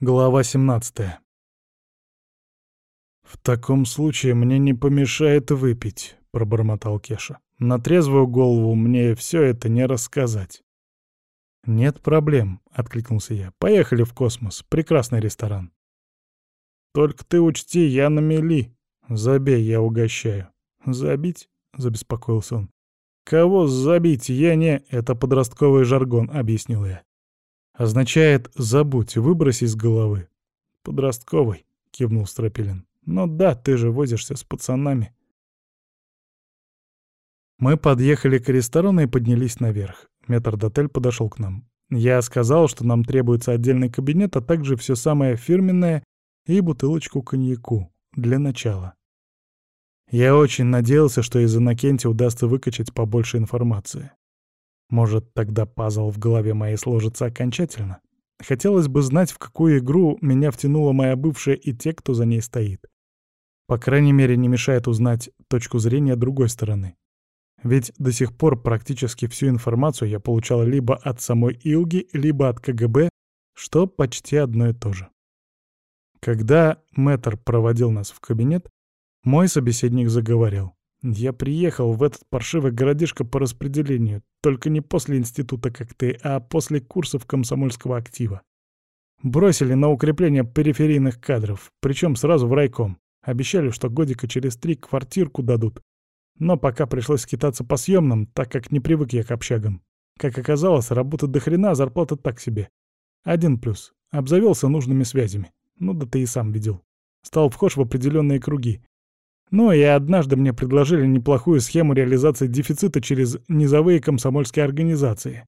Глава 17 «В таком случае мне не помешает выпить», — пробормотал Кеша. «На трезвую голову мне все это не рассказать». «Нет проблем», — откликнулся я. «Поехали в космос. Прекрасный ресторан». «Только ты учти, я на мели. Забей, я угощаю». «Забить?» — забеспокоился он. «Кого забить? Я не...» — это подростковый жаргон, — объяснил я. Означает «забудь, выбрось из головы». «Подростковый», — кивнул Стропилин. «Ну да, ты же возишься с пацанами». Мы подъехали к ресторану и поднялись наверх. Метрдотель подошел к нам. Я сказал, что нам требуется отдельный кабинет, а также все самое фирменное и бутылочку коньяку. Для начала. Я очень надеялся, что из Иннокенти удастся выкачать побольше информации. Может, тогда пазл в голове моей сложится окончательно? Хотелось бы знать, в какую игру меня втянула моя бывшая и те, кто за ней стоит. По крайней мере, не мешает узнать точку зрения другой стороны. Ведь до сих пор практически всю информацию я получал либо от самой Илги, либо от КГБ, что почти одно и то же. Когда мэтр проводил нас в кабинет, мой собеседник заговорил. Я приехал в этот паршивый городишко по распределению, только не после института, как ты, а после курсов комсомольского актива. Бросили на укрепление периферийных кадров, причем сразу в райком. Обещали, что годика через три квартирку дадут. Но пока пришлось скитаться по съемным, так как не привык я к общагам. Как оказалось, работа до хрена, зарплата так себе. Один плюс. Обзавелся нужными связями. Ну да ты и сам видел. Стал вхож в определенные круги. Ну и однажды мне предложили неплохую схему реализации дефицита через низовые комсомольские организации.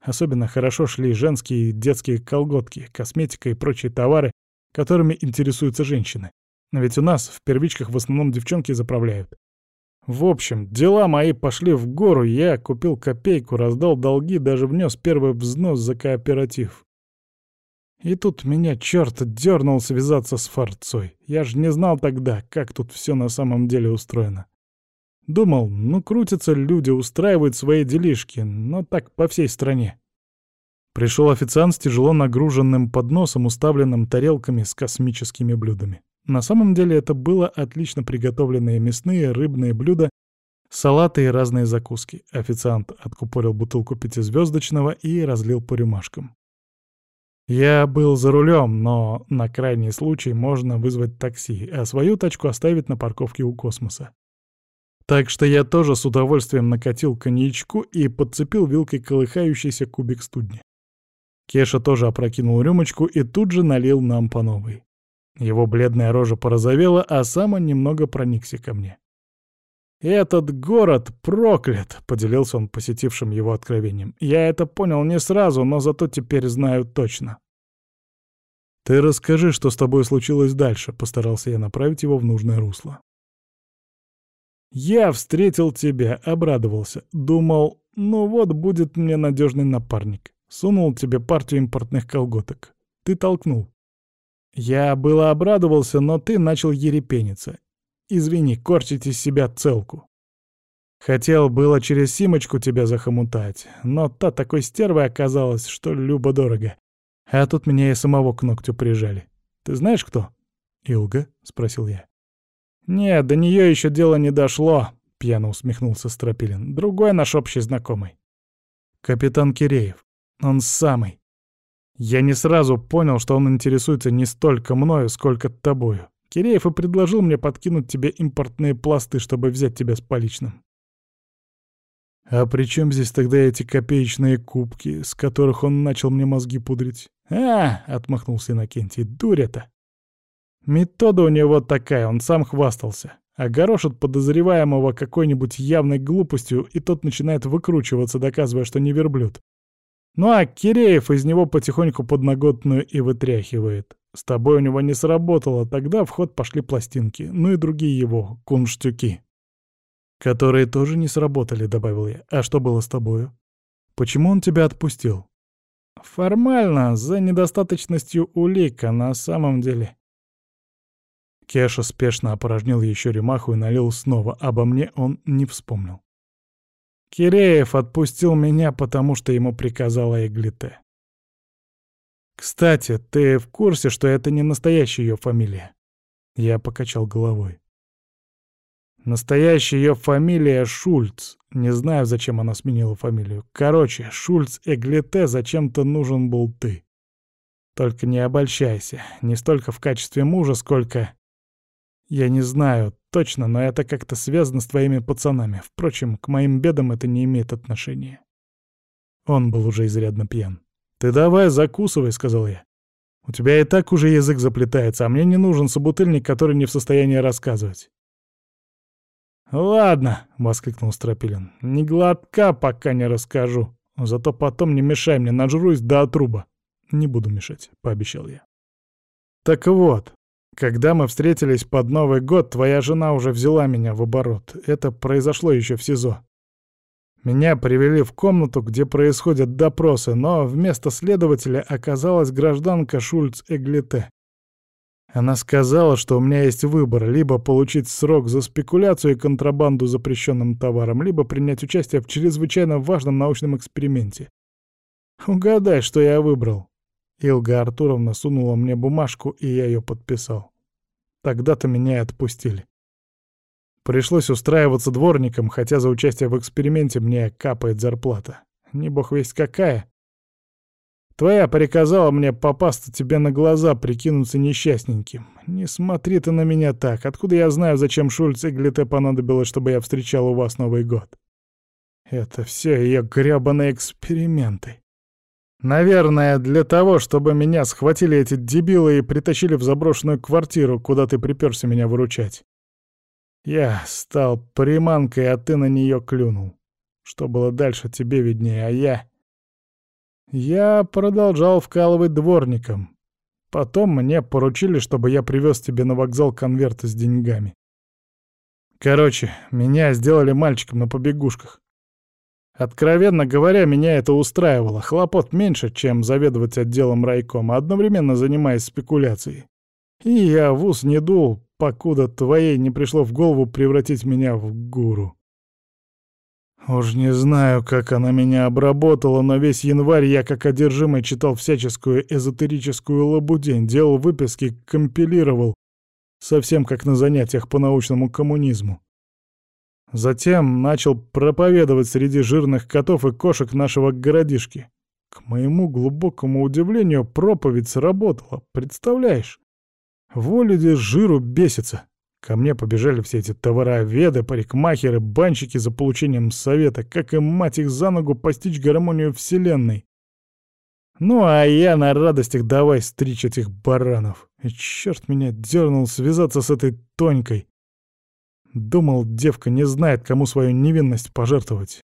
Особенно хорошо шли женские и детские колготки, косметика и прочие товары, которыми интересуются женщины. Ведь у нас в первичках в основном девчонки заправляют. В общем, дела мои пошли в гору, я купил копейку, раздал долги, даже внес первый взнос за кооператив. И тут меня черт дернул связаться с Форцой. Я же не знал тогда, как тут все на самом деле устроено. Думал, ну крутятся люди, устраивают свои делишки, но так по всей стране. Пришел официант с тяжело нагруженным подносом, уставленным тарелками с космическими блюдами. На самом деле это было отлично приготовленные мясные, рыбные блюда, салаты и разные закуски. Официант откупорил бутылку пятизвездочного и разлил по рюмашкам. Я был за рулем, но на крайний случай можно вызвать такси, а свою тачку оставить на парковке у космоса. Так что я тоже с удовольствием накатил коньячку и подцепил вилкой колыхающийся кубик студни. Кеша тоже опрокинул рюмочку и тут же налил нам по новой. Его бледная рожа порозовела, а сам он немного проникся ко мне. «Этот город проклят!» — поделился он посетившим его откровением. «Я это понял не сразу, но зато теперь знаю точно». «Ты расскажи, что с тобой случилось дальше», — постарался я направить его в нужное русло. «Я встретил тебя, обрадовался. Думал, ну вот будет мне надежный напарник. Сунул тебе партию импортных колготок. Ты толкнул. Я было обрадовался, но ты начал ерепениться. Извини, корчить из себя целку. Хотел было через Симочку тебя захомутать, но та такой стервой оказалась, что любо-дорого. А тут меня и самого к ногтю прижали. Ты знаешь кто? Илга? — спросил я. Нет, до нее еще дело не дошло, — пьяно усмехнулся Стропилин. Другой наш общий знакомый. Капитан Киреев. Он самый. Я не сразу понял, что он интересуется не столько мною, сколько тобою. Киреев и предложил мне подкинуть тебе импортные пласты, чтобы взять тебя с поличным. А при чем здесь тогда эти копеечные кубки, с которых он начал мне мозги пудрить? А, отмахнулся Иннокентий, дурь это. Метода у него такая, он сам хвастался. Огорошит подозреваемого какой-нибудь явной глупостью, и тот начинает выкручиваться, доказывая, что не верблюд. Ну а Киреев из него потихоньку подноготную и вытряхивает. С тобой у него не сработало, тогда в ход пошли пластинки, ну и другие его кунштюки. Которые тоже не сработали, добавил я. А что было с тобою? Почему он тебя отпустил? Формально, за недостаточностью улик, а на самом деле... Кеша спешно опорожнил еще ремаху и налил снова, обо мне он не вспомнил. Киреев отпустил меня, потому что ему приказала Эглите. Кстати, ты в курсе, что это не настоящая ее фамилия? Я покачал головой. Настоящая ее фамилия Шульц. Не знаю, зачем она сменила фамилию. Короче, Шульц Эглите зачем-то нужен был ты. Только не обольщайся. Не столько в качестве мужа, сколько... Я не знаю точно, но это как-то связано с твоими пацанами. Впрочем, к моим бедам это не имеет отношения. Он был уже изрядно пьян. «Ты давай закусывай», — сказал я. «У тебя и так уже язык заплетается, а мне не нужен собутыльник, который не в состоянии рассказывать». «Ладно», — воскликнул Стропилин, — «ни глотка пока не расскажу. Зато потом не мешай мне, нажрусь до отруба». «Не буду мешать», — пообещал я. «Так вот, когда мы встретились под Новый год, твоя жена уже взяла меня в оборот. Это произошло еще в СИЗО. Меня привели в комнату, где происходят допросы, но вместо следователя оказалась гражданка Шульц Эглите. Она сказала, что у меня есть выбор — либо получить срок за спекуляцию и контрабанду запрещенным товаром, либо принять участие в чрезвычайно важном научном эксперименте. Угадай, что я выбрал. Илга Артуровна сунула мне бумажку, и я ее подписал. Тогда-то меня и отпустили. Пришлось устраиваться дворником, хотя за участие в эксперименте мне капает зарплата. Не бог весть какая. Твоя приказала мне попасться тебе на глаза, прикинуться несчастненьким. Не смотри ты на меня так. Откуда я знаю, зачем Шульц и Глите понадобилось, чтобы я встречал у вас Новый год? Это все ее грёбаные эксперименты. Наверное, для того, чтобы меня схватили эти дебилы и притащили в заброшенную квартиру, куда ты приперся меня выручать. Я стал приманкой, а ты на нее клюнул. Что было дальше, тебе виднее, а я... Я продолжал вкалывать дворником. Потом мне поручили, чтобы я привез тебе на вокзал конверты с деньгами. Короче, меня сделали мальчиком на побегушках. Откровенно говоря, меня это устраивало. Хлопот меньше, чем заведовать отделом райкома, одновременно занимаясь спекуляцией. И я в ус не дул, покуда твоей не пришло в голову превратить меня в гуру. Уж не знаю, как она меня обработала, но весь январь я как одержимый читал всяческую эзотерическую лабудень, делал выписки, компилировал, совсем как на занятиях по научному коммунизму. Затем начал проповедовать среди жирных котов и кошек нашего городишки. К моему глубокому удивлению, проповедь сработала, представляешь? Волюди жиру бесится. Ко мне побежали все эти товароведы, парикмахеры, банщики за получением совета, как им, мать их, за ногу постичь гармонию вселенной. Ну, а я на радостях давай стричь этих баранов. И черт меня дернул связаться с этой Тонькой. Думал, девка не знает, кому свою невинность пожертвовать.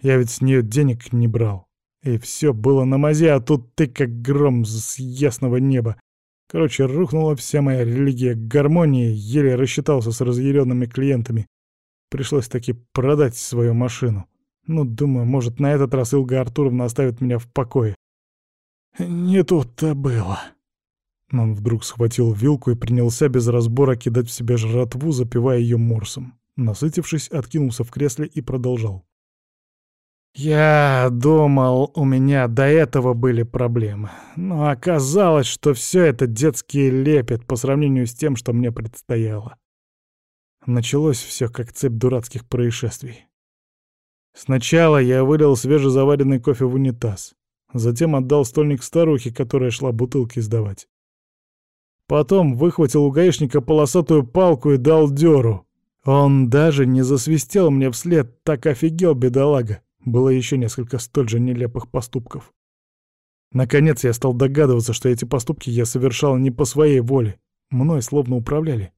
Я ведь с нее денег не брал. И все было на мазе, а тут ты как гром с ясного неба. Короче, рухнула вся моя религия к гармонии, еле рассчитался с разъяренными клиентами. Пришлось таки продать свою машину. Ну, думаю, может, на этот раз Илга Артуровна оставит меня в покое. Не тут-то было. Он вдруг схватил вилку и принялся без разбора кидать в себя жратву, запивая ее морсом. Насытившись, откинулся в кресле и продолжал. Я думал, у меня до этого были проблемы, но оказалось, что все это детский лепет по сравнению с тем, что мне предстояло. Началось все как цепь дурацких происшествий. Сначала я вылил свежезаваренный кофе в унитаз, затем отдал стольник старухе, которая шла бутылки сдавать. Потом выхватил у гаишника полосатую палку и дал дёру. Он даже не засвистел мне вслед, так офигел бедолага. Было еще несколько столь же нелепых поступков. Наконец я стал догадываться, что эти поступки я совершал не по своей воле. Мной словно управляли.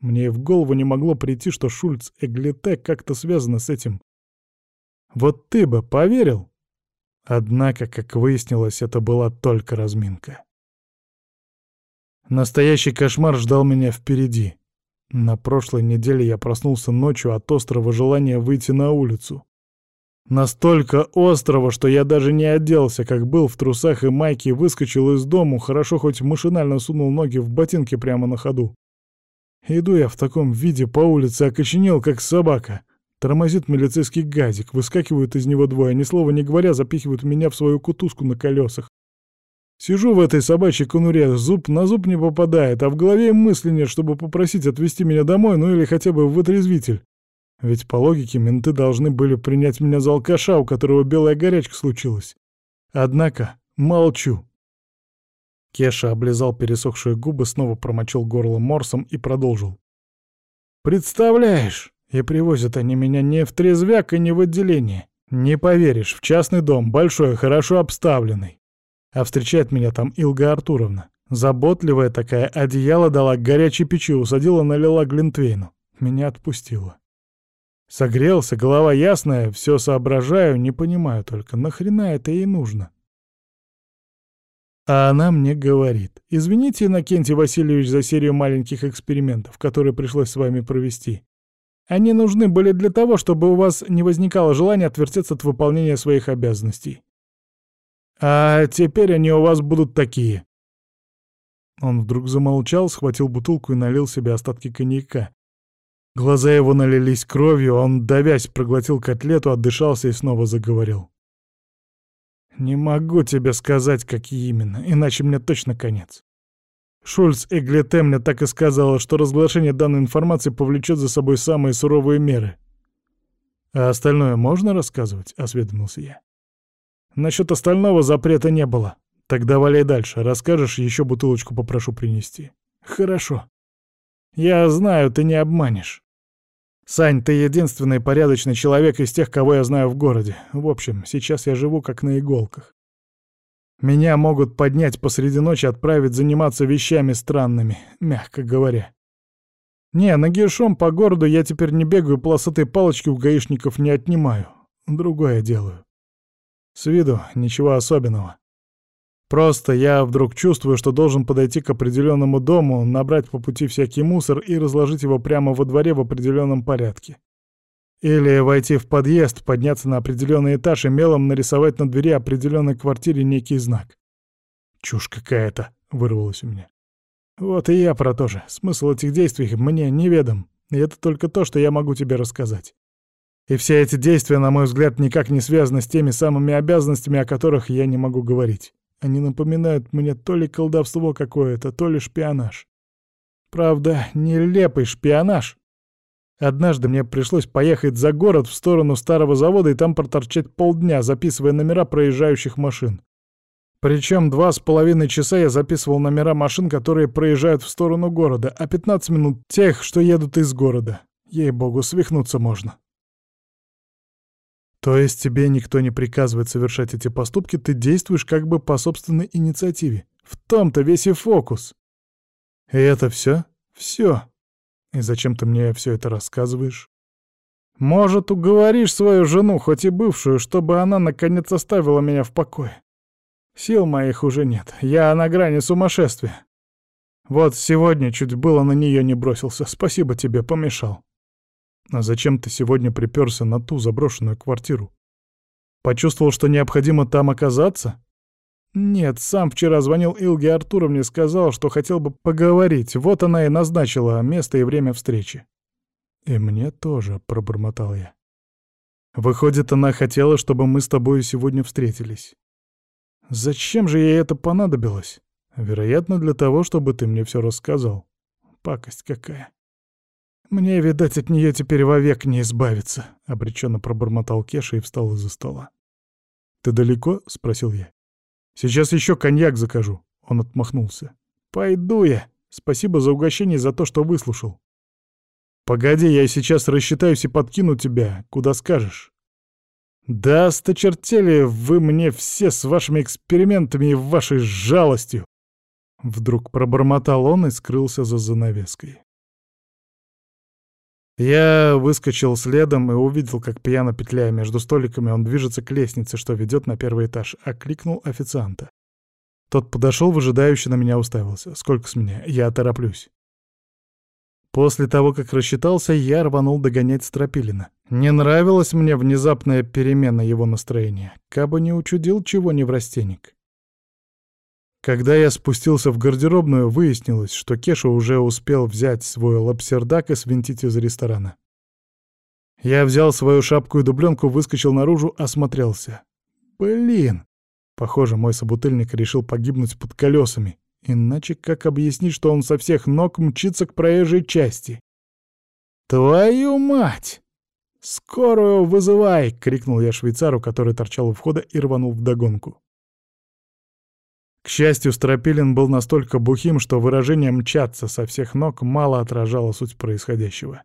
Мне и в голову не могло прийти, что Шульц Эглите как-то связано с этим. Вот ты бы поверил? Однако, как выяснилось, это была только разминка. Настоящий кошмар ждал меня впереди. На прошлой неделе я проснулся ночью от острого желания выйти на улицу. Настолько острого, что я даже не оделся, как был в трусах и майке, выскочил из дому, хорошо хоть машинально сунул ноги в ботинки прямо на ходу. Иду я в таком виде по улице, окоченел, как собака. Тормозит милицейский газик, выскакивают из него двое, ни слова не говоря, запихивают меня в свою кутузку на колесах. Сижу в этой собачьей конуре, зуб на зуб не попадает, а в голове мысли нет, чтобы попросить отвезти меня домой, ну или хотя бы в отрезвитель. Ведь по логике менты должны были принять меня за алкаша, у которого белая горячка случилась. Однако молчу. Кеша облизал пересохшие губы, снова промочил горло морсом и продолжил. «Представляешь, и привозят они меня не в трезвяк и не в отделение. Не поверишь, в частный дом, большой, хорошо обставленный. А встречает меня там Илга Артуровна. Заботливая такая, одеяло дала, горячей печи усадила, налила глинтвейну. Меня отпустила. Согрелся, голова ясная, все соображаю, не понимаю только, нахрена это ей нужно? А она мне говорит, извините, Иннокентий Васильевич, за серию маленьких экспериментов, которые пришлось с вами провести. Они нужны были для того, чтобы у вас не возникало желания отвертеться от выполнения своих обязанностей. А теперь они у вас будут такие. Он вдруг замолчал, схватил бутылку и налил себе остатки коньяка. Глаза его налились кровью, он, давясь, проглотил котлету, отдышался и снова заговорил. «Не могу тебе сказать, какие именно, иначе мне точно конец. Шульц Эглите мне так и сказала, что разглашение данной информации повлечет за собой самые суровые меры. «А остальное можно рассказывать?» — осведомился я. «Насчет остального запрета не было. Тогда валяй дальше. Расскажешь, еще бутылочку попрошу принести». «Хорошо. Я знаю, ты не обманешь. Сань, ты единственный порядочный человек из тех, кого я знаю в городе. В общем, сейчас я живу как на иголках. Меня могут поднять посреди ночи, отправить заниматься вещами странными, мягко говоря. Не, нагишом по городу я теперь не бегаю, полосатой палочки у гаишников не отнимаю. Другое делаю. С виду ничего особенного. Просто я вдруг чувствую, что должен подойти к определенному дому, набрать по пути всякий мусор и разложить его прямо во дворе в определенном порядке. Или войти в подъезд, подняться на определенный этаж и мелом нарисовать на двери определенной квартире некий знак. «Чушь какая-то», — вырвалось у меня. «Вот и я про то же. Смысл этих действий мне неведом. И это только то, что я могу тебе рассказать. И все эти действия, на мой взгляд, никак не связаны с теми самыми обязанностями, о которых я не могу говорить. Они напоминают мне то ли колдовство какое-то, то ли шпионаж. Правда, нелепый шпионаж, Однажды мне пришлось поехать за город в сторону старого завода и там проторчать полдня, записывая номера проезжающих машин. Причем два с половиной часа я записывал номера машин, которые проезжают в сторону города, а 15 минут тех, что едут из города. Ей-богу, свихнуться можно. То есть тебе никто не приказывает совершать эти поступки, ты действуешь как бы по собственной инициативе. В том-то весь и фокус. И это все? Все. И зачем ты мне все это рассказываешь? Может, уговоришь свою жену, хоть и бывшую, чтобы она наконец оставила меня в покое? Сил моих уже нет, я на грани сумасшествия. Вот сегодня чуть было на нее не бросился, спасибо тебе, помешал. А зачем ты сегодня приперся на ту заброшенную квартиру? Почувствовал, что необходимо там оказаться? «Нет, сам вчера звонил Илге Артуровне, сказал, что хотел бы поговорить. Вот она и назначила место и время встречи». «И мне тоже», — пробормотал я. «Выходит, она хотела, чтобы мы с тобой сегодня встретились. Зачем же ей это понадобилось? Вероятно, для того, чтобы ты мне все рассказал. Пакость какая». «Мне, видать, от нее теперь вовек не избавиться», — обреченно пробормотал Кеша и встал из-за стола. «Ты далеко?» — спросил я. Сейчас еще коньяк закажу». Он отмахнулся. «Пойду я. Спасибо за угощение за то, что выслушал». «Погоди, я сейчас рассчитаюсь и подкину тебя, куда скажешь». «Да сточертели вы мне все с вашими экспериментами и вашей жалостью!» Вдруг пробормотал он и скрылся за занавеской. Я выскочил следом и увидел, как пьяно петляя между столиками, он движется к лестнице, что ведет на первый этаж, окликнул официанта. Тот подошел, выжидающе на меня уставился. «Сколько с меня? Я тороплюсь». После того, как рассчитался, я рванул догонять Стропилина. Не нравилась мне внезапная перемена его настроения. Кабы не учудил чего не в растенник. Когда я спустился в гардеробную, выяснилось, что Кеша уже успел взять свой лапсердак и свинтить из ресторана. Я взял свою шапку и дубленку, выскочил наружу, осмотрелся. Блин! Похоже, мой собутыльник решил погибнуть под колесами. Иначе как объяснить, что он со всех ног мчится к проезжей части? «Твою мать! Скорую вызывай!» — крикнул я швейцару, который торчал у входа и рванул вдогонку. К счастью, Стропилин был настолько бухим, что выражение «мчаться» со всех ног мало отражало суть происходящего.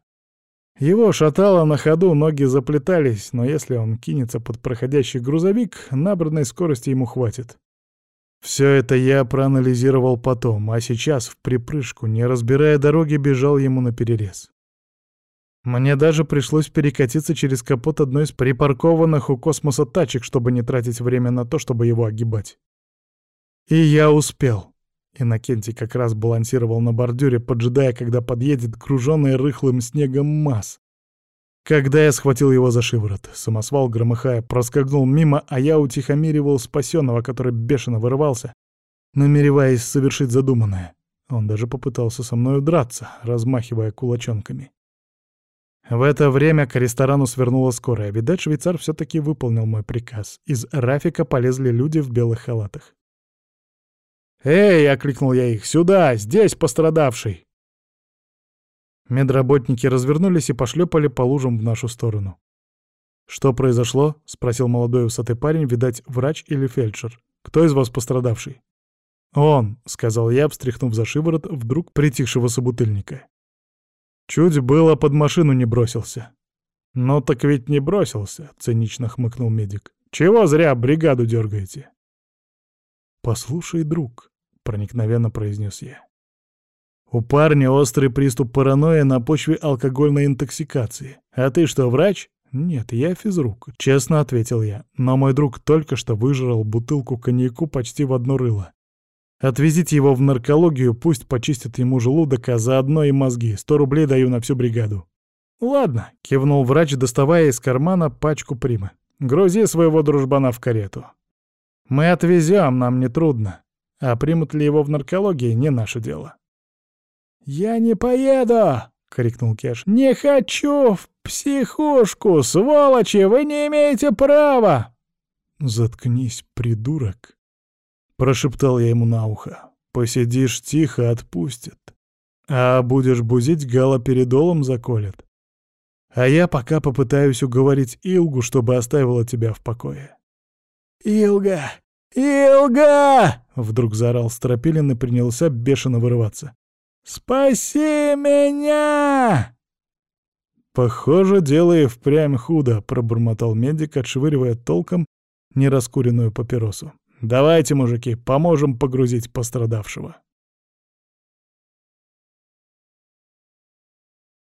Его шатало на ходу, ноги заплетались, но если он кинется под проходящий грузовик, набранной скорости ему хватит. Все это я проанализировал потом, а сейчас в припрыжку, не разбирая дороги, бежал ему на перерез. Мне даже пришлось перекатиться через капот одной из припаркованных у космоса тачек, чтобы не тратить время на то, чтобы его огибать. И я успел. Иннокентий как раз балансировал на бордюре, поджидая, когда подъедет груженный рыхлым снегом масс. Когда я схватил его за шиворот, самосвал, громыхая, проскользнул мимо, а я утихомиривал спасенного, который бешено вырывался, намереваясь совершить задуманное. Он даже попытался со мной драться, размахивая кулачонками. В это время к ресторану свернула скорая. Видать, швейцар все-таки выполнил мой приказ. Из Рафика полезли люди в белых халатах. «Эй!» — окликнул я их. «Сюда! Здесь пострадавший!» Медработники развернулись и пошлепали по лужам в нашу сторону. «Что произошло?» — спросил молодой усатый парень, видать, врач или фельдшер. «Кто из вас пострадавший?» «Он», — сказал я, встряхнув за шиворот вдруг притихшего собутыльника. «Чуть было под машину не бросился». «Ну так ведь не бросился», — цинично хмыкнул медик. «Чего зря бригаду дергаете?» «Послушай, друг», — проникновенно произнес я. «У парня острый приступ паранойи на почве алкогольной интоксикации. А ты что, врач?» «Нет, я физрук», — честно ответил я. «Но мой друг только что выжрал бутылку коньяку почти в одно рыло. Отвезите его в наркологию, пусть почистят ему желудок, а заодно и мозги. Сто рублей даю на всю бригаду». «Ладно», — кивнул врач, доставая из кармана пачку примы. «Грузи своего дружбана в карету. Мы отвезем, нам не трудно. А примут ли его в наркологии, не наше дело. «Я не поеду!» — крикнул Кеш. «Не хочу в психушку! Сволочи, вы не имеете права!» «Заткнись, придурок!» — прошептал я ему на ухо. «Посидишь тихо, отпустят. А будешь бузить, галоперидолом заколят. А я пока попытаюсь уговорить Илгу, чтобы оставила тебя в покое». «Илга! «Илга!» — вдруг заорал Стропилин и принялся бешено вырываться. «Спаси меня!» «Похоже, дело и впрямь худо», — пробормотал медик, отшвыривая толком нераскуренную папиросу. «Давайте, мужики, поможем погрузить пострадавшего».